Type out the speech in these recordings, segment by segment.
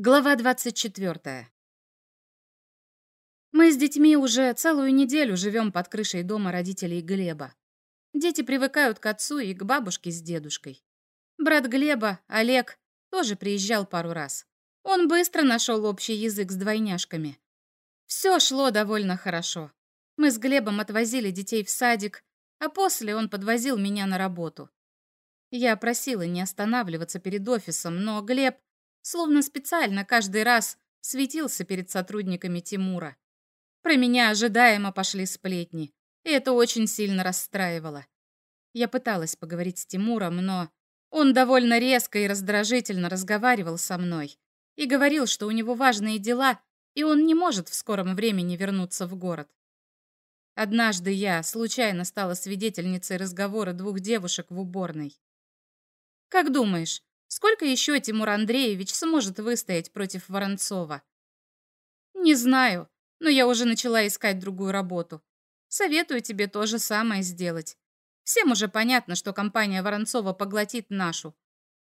Глава 24. Мы с детьми уже целую неделю живем под крышей дома родителей Глеба. Дети привыкают к отцу и к бабушке с дедушкой. Брат Глеба, Олег, тоже приезжал пару раз. Он быстро нашел общий язык с двойняшками. Все шло довольно хорошо. Мы с Глебом отвозили детей в садик, а после он подвозил меня на работу. Я просила не останавливаться перед офисом, но Глеб словно специально каждый раз светился перед сотрудниками Тимура. Про меня ожидаемо пошли сплетни, и это очень сильно расстраивало. Я пыталась поговорить с Тимуром, но он довольно резко и раздражительно разговаривал со мной и говорил, что у него важные дела, и он не может в скором времени вернуться в город. Однажды я случайно стала свидетельницей разговора двух девушек в уборной. «Как думаешь, Сколько еще Тимур Андреевич сможет выстоять против Воронцова? Не знаю, но я уже начала искать другую работу. Советую тебе то же самое сделать. Всем уже понятно, что компания Воронцова поглотит нашу.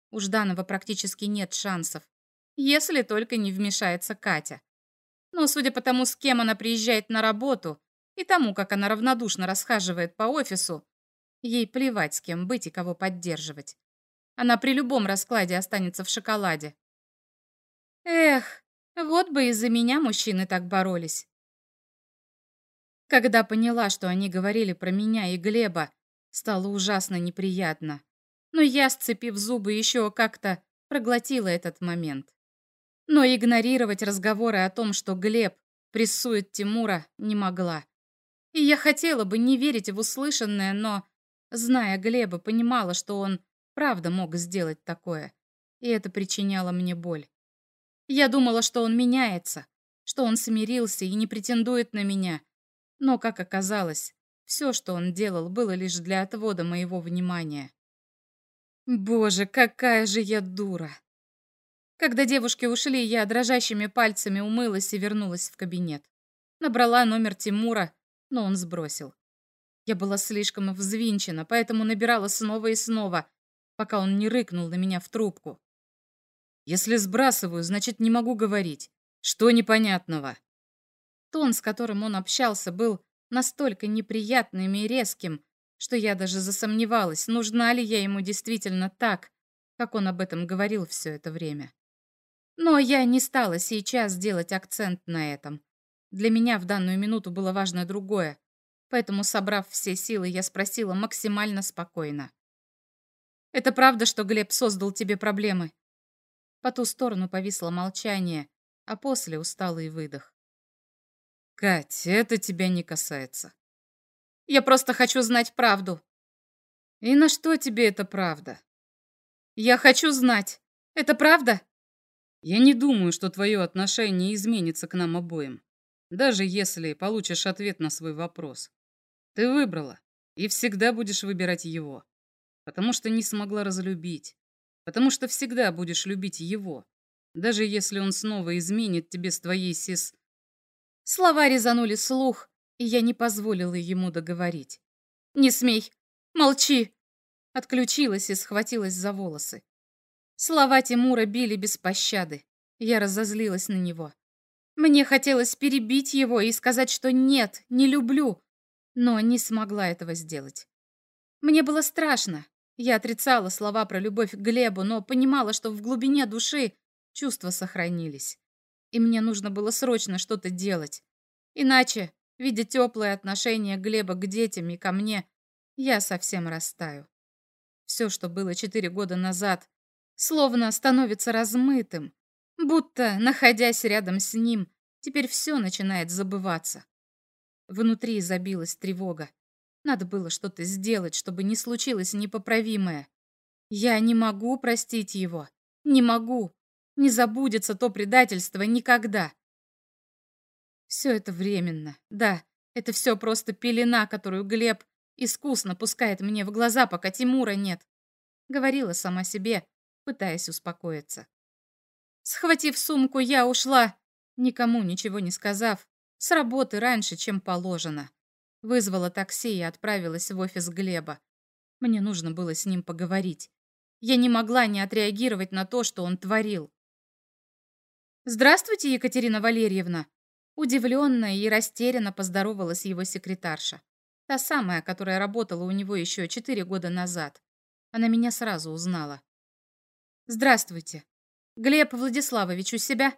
У Жданова практически нет шансов. Если только не вмешается Катя. Но судя по тому, с кем она приезжает на работу, и тому, как она равнодушно расхаживает по офису, ей плевать, с кем быть и кого поддерживать. Она при любом раскладе останется в шоколаде. Эх, вот бы из-за меня мужчины так боролись. Когда поняла, что они говорили про меня и Глеба, стало ужасно неприятно. Но я, сцепив зубы, еще как-то проглотила этот момент. Но игнорировать разговоры о том, что Глеб прессует Тимура, не могла. И я хотела бы не верить в услышанное, но, зная Глеба, понимала, что он правда мог сделать такое, и это причиняло мне боль. Я думала, что он меняется, что он смирился и не претендует на меня, но, как оказалось, все, что он делал, было лишь для отвода моего внимания. Боже, какая же я дура! Когда девушки ушли, я дрожащими пальцами умылась и вернулась в кабинет. Набрала номер Тимура, но он сбросил. Я была слишком взвинчена, поэтому набирала снова и снова, пока он не рыкнул на меня в трубку. «Если сбрасываю, значит, не могу говорить. Что непонятного?» Тон, с которым он общался, был настолько неприятным и резким, что я даже засомневалась, нужна ли я ему действительно так, как он об этом говорил все это время. Но я не стала сейчас делать акцент на этом. Для меня в данную минуту было важно другое, поэтому, собрав все силы, я спросила максимально спокойно. Это правда, что Глеб создал тебе проблемы?» По ту сторону повисло молчание, а после усталый выдох. «Кать, это тебя не касается. Я просто хочу знать правду». «И на что тебе эта правда?» «Я хочу знать. Это правда?» «Я не думаю, что твое отношение изменится к нам обоим, даже если получишь ответ на свой вопрос. Ты выбрала и всегда будешь выбирать его потому что не смогла разлюбить, потому что всегда будешь любить его, даже если он снова изменит тебе с твоей сис... Слова резанули слух, и я не позволила ему договорить. «Не смей! Молчи!» Отключилась и схватилась за волосы. Слова Тимура били без пощады. Я разозлилась на него. Мне хотелось перебить его и сказать, что нет, не люблю, но не смогла этого сделать. Мне было страшно, я отрицала слова про любовь к Глебу, но понимала, что в глубине души чувства сохранились. И мне нужно было срочно что-то делать. Иначе, видя теплое отношение Глеба к детям и ко мне, я совсем растаю. Все, что было четыре года назад, словно становится размытым, будто, находясь рядом с ним, теперь все начинает забываться. Внутри забилась тревога. Надо было что-то сделать, чтобы не случилось непоправимое. Я не могу простить его. Не могу. Не забудется то предательство никогда. Все это временно. Да, это все просто пелена, которую Глеб искусно пускает мне в глаза, пока Тимура нет. Говорила сама себе, пытаясь успокоиться. Схватив сумку, я ушла, никому ничего не сказав, с работы раньше, чем положено. Вызвала такси и отправилась в офис Глеба. Мне нужно было с ним поговорить. Я не могла не отреагировать на то, что он творил. «Здравствуйте, Екатерина Валерьевна!» Удивленная и растерянно поздоровалась его секретарша. Та самая, которая работала у него еще четыре года назад. Она меня сразу узнала. «Здравствуйте. Глеб Владиславович у себя?»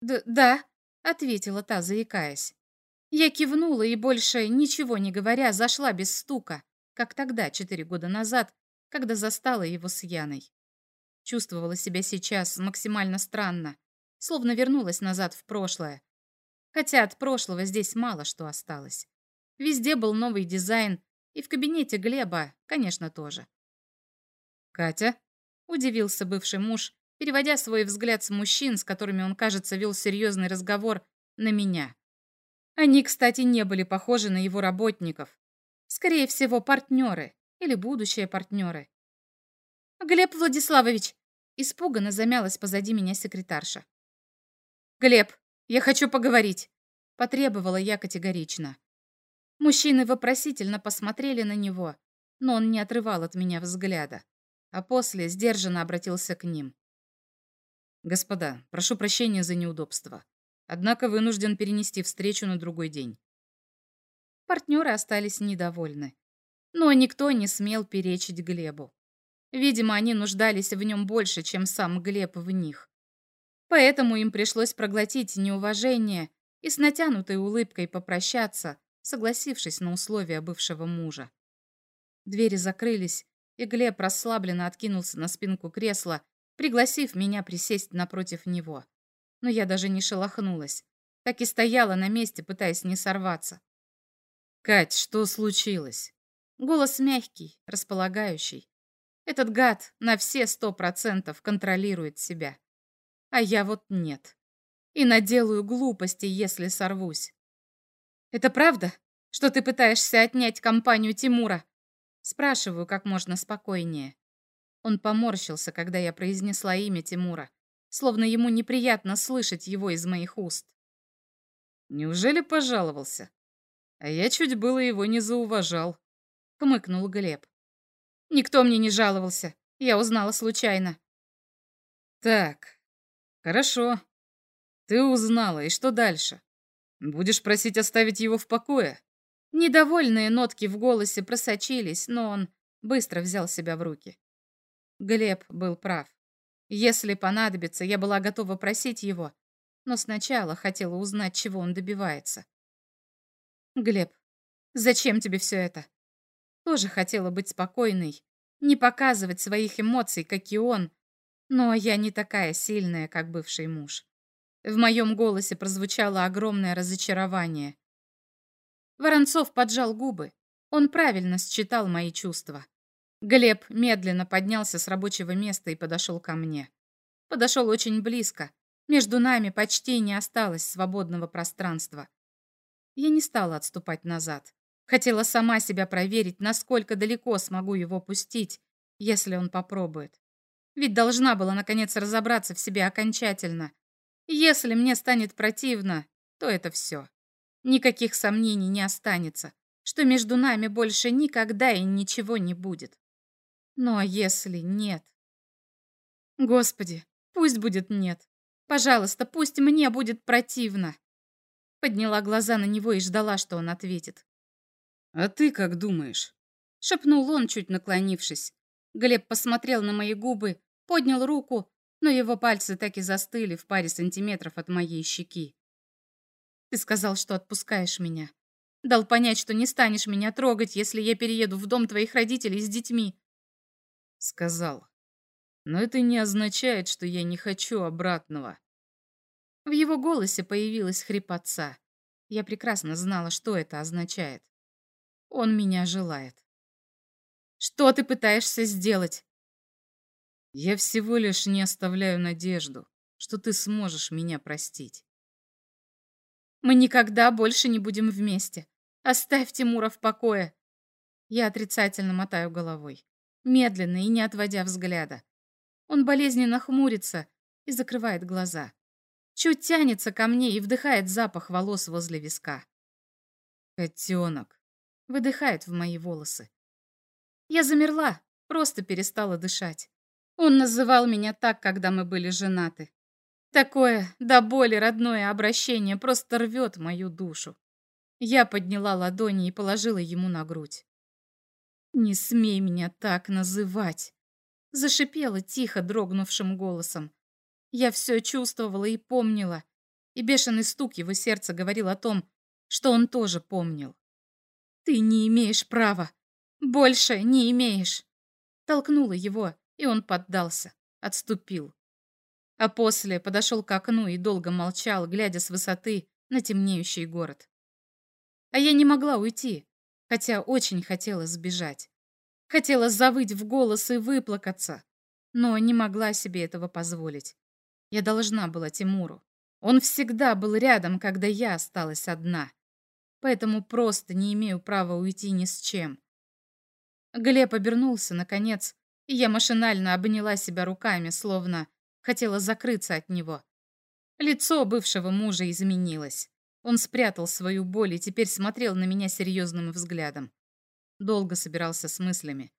«Да», — ответила та, заикаясь. Я кивнула и больше, ничего не говоря, зашла без стука, как тогда, четыре года назад, когда застала его с Яной. Чувствовала себя сейчас максимально странно, словно вернулась назад в прошлое. Хотя от прошлого здесь мало что осталось. Везде был новый дизайн, и в кабинете Глеба, конечно, тоже. «Катя?» — удивился бывший муж, переводя свой взгляд с мужчин, с которыми он, кажется, вел серьезный разговор, на меня. Они, кстати, не были похожи на его работников. Скорее всего, партнеры или будущие партнеры. «Глеб Владиславович!» Испуганно замялась позади меня секретарша. «Глеб, я хочу поговорить!» Потребовала я категорично. Мужчины вопросительно посмотрели на него, но он не отрывал от меня взгляда, а после сдержанно обратился к ним. «Господа, прошу прощения за неудобство. Однако вынужден перенести встречу на другой день». Партнеры остались недовольны. Но никто не смел перечить Глебу. Видимо, они нуждались в нем больше, чем сам Глеб в них. Поэтому им пришлось проглотить неуважение и с натянутой улыбкой попрощаться, согласившись на условия бывшего мужа. Двери закрылись, и Глеб расслабленно откинулся на спинку кресла, пригласив меня присесть напротив него. Но я даже не шелохнулась, так и стояла на месте, пытаясь не сорваться. «Кать, что случилось?» Голос мягкий, располагающий. Этот гад на все сто процентов контролирует себя. А я вот нет. И наделаю глупости, если сорвусь. «Это правда, что ты пытаешься отнять компанию Тимура?» Спрашиваю как можно спокойнее. Он поморщился, когда я произнесла имя Тимура, словно ему неприятно слышать его из моих уст. «Неужели пожаловался? А я чуть было его не зауважал», — хмыкнул Глеб. «Никто мне не жаловался. Я узнала случайно». «Так, хорошо. Ты узнала, и что дальше?» Будешь просить оставить его в покое?» Недовольные нотки в голосе просочились, но он быстро взял себя в руки. Глеб был прав. Если понадобится, я была готова просить его, но сначала хотела узнать, чего он добивается. «Глеб, зачем тебе все это?» Тоже хотела быть спокойной, не показывать своих эмоций, как и он, но я не такая сильная, как бывший муж. В моем голосе прозвучало огромное разочарование. Воронцов поджал губы. Он правильно считал мои чувства. Глеб медленно поднялся с рабочего места и подошел ко мне. Подошел очень близко. Между нами почти не осталось свободного пространства. Я не стала отступать назад. Хотела сама себя проверить, насколько далеко смогу его пустить, если он попробует. Ведь должна была, наконец, разобраться в себе окончательно. Если мне станет противно, то это все. Никаких сомнений не останется, что между нами больше никогда и ничего не будет. Ну а если нет? Господи, пусть будет нет. Пожалуйста, пусть мне будет противно. Подняла глаза на него и ждала, что он ответит. «А ты как думаешь?» Шепнул он, чуть наклонившись. Глеб посмотрел на мои губы, поднял руку но его пальцы так и застыли в паре сантиметров от моей щеки. «Ты сказал, что отпускаешь меня. Дал понять, что не станешь меня трогать, если я перееду в дом твоих родителей с детьми». «Сказал. Но это не означает, что я не хочу обратного». В его голосе появилась хрипотца. Я прекрасно знала, что это означает. Он меня желает. «Что ты пытаешься сделать?» Я всего лишь не оставляю надежду, что ты сможешь меня простить. Мы никогда больше не будем вместе. Оставь Тимура в покое. Я отрицательно мотаю головой, медленно и не отводя взгляда. Он болезненно хмурится и закрывает глаза. Чуть тянется ко мне и вдыхает запах волос возле виска. Котенок. Выдыхает в мои волосы. Я замерла, просто перестала дышать. Он называл меня так, когда мы были женаты. Такое до боли родное обращение просто рвет мою душу. Я подняла ладони и положила ему на грудь. «Не смей меня так называть!» Зашипела тихо, дрогнувшим голосом. Я все чувствовала и помнила, и бешеный стук его сердца говорил о том, что он тоже помнил. «Ты не имеешь права! Больше не имеешь!» Толкнула его, и он поддался, отступил. А после подошел к окну и долго молчал, глядя с высоты на темнеющий город. А я не могла уйти, хотя очень хотела сбежать. Хотела завыть в голос и выплакаться, но не могла себе этого позволить. Я должна была Тимуру. Он всегда был рядом, когда я осталась одна. Поэтому просто не имею права уйти ни с чем. Глеб обернулся, наконец, и я машинально обняла себя руками, словно хотела закрыться от него. Лицо бывшего мужа изменилось. Он спрятал свою боль и теперь смотрел на меня серьезным взглядом. Долго собирался с мыслями.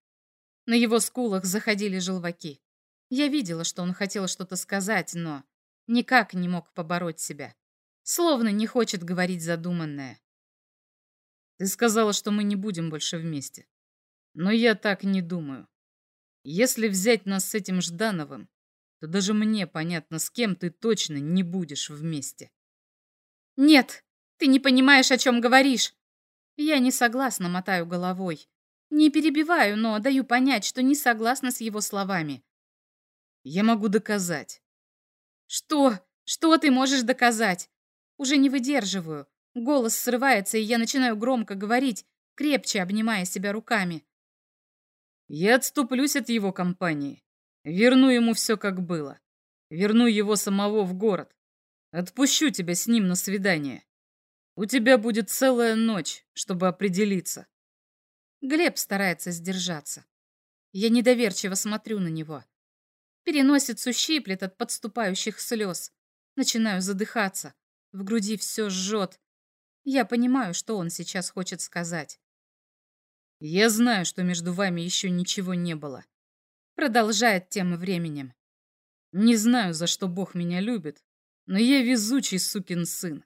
На его скулах заходили желваки. Я видела, что он хотел что-то сказать, но никак не мог побороть себя. Словно не хочет говорить задуманное. Ты сказала, что мы не будем больше вместе. Но я так не думаю. Если взять нас с этим Ждановым, то даже мне понятно, с кем ты точно не будешь вместе. Нет, ты не понимаешь, о чем говоришь. Я не согласна, мотаю головой. Не перебиваю, но даю понять, что не согласна с его словами. Я могу доказать. Что? Что ты можешь доказать? Уже не выдерживаю. Голос срывается, и я начинаю громко говорить, крепче обнимая себя руками. Я отступлюсь от его компании. Верну ему все, как было. Верну его самого в город. Отпущу тебя с ним на свидание. У тебя будет целая ночь, чтобы определиться. Глеб старается сдержаться. Я недоверчиво смотрю на него. Переносицу щиплет от подступающих слез. Начинаю задыхаться. В груди все жжет. Я понимаю, что он сейчас хочет сказать. Я знаю, что между вами еще ничего не было. Продолжает тем временем. Не знаю, за что Бог меня любит, но я везучий сукин сын.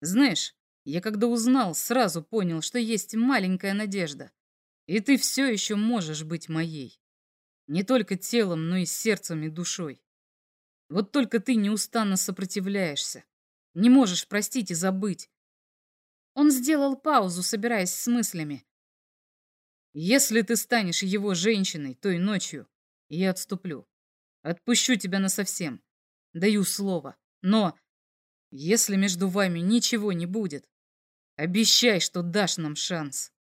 Знаешь, я когда узнал, сразу понял, что есть маленькая надежда. И ты все еще можешь быть моей. Не только телом, но и сердцем и душой. Вот только ты неустанно сопротивляешься. Не можешь простить и забыть. Он сделал паузу, собираясь с мыслями, если ты станешь его женщиной той ночью, я отступлю. Отпущу тебя насовсем. Даю слово. Но если между вами ничего не будет, обещай, что дашь нам шанс.